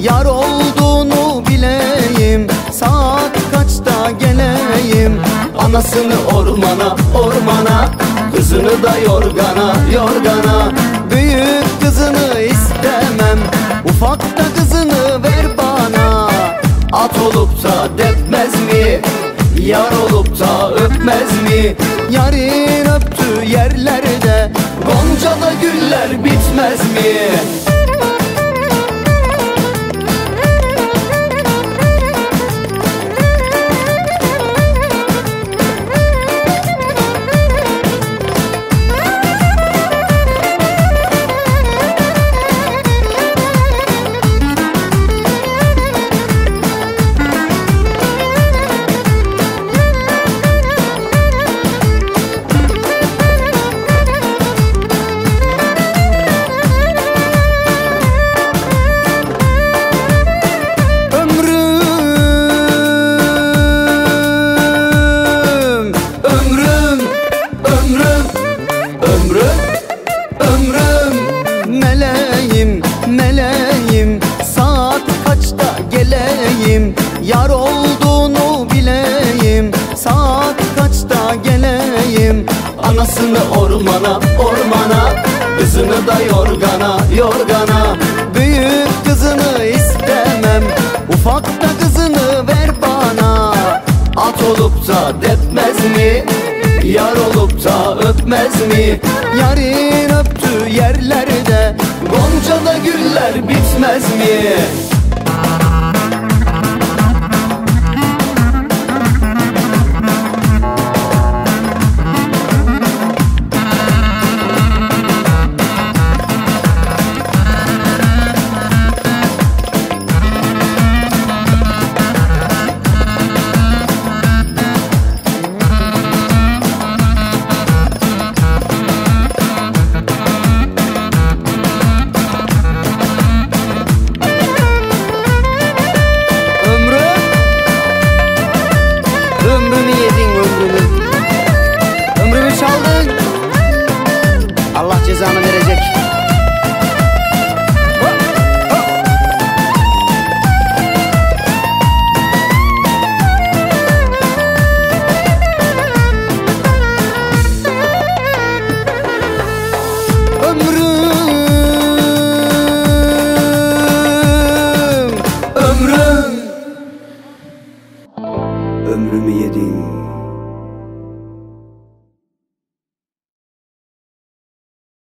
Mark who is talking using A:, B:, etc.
A: Yar olduğunu bileyim Saat kaçta geleyim Anasını ormana ormana Kızını da yorgana yorgana Büyük kızını istemem Ufak da kızını ver bana At olup da depmez mi? Yar olup da öpmez mi? Yarın öptü yerlerde Gonca da güller bitmez mi? Anasını ormana, ormana Kızını da yorgana, yorgana Büyük kızını istemem Ufak da kızını ver bana At olup da depmez mi? Yar olup da öpmez mi? Yarın öptüğü yerlerde Goncada güller bitmez mi? Ömrümü yedin ömrümü. Ömrümü çaldın. Allah cezanı verecek ömrümü yedin.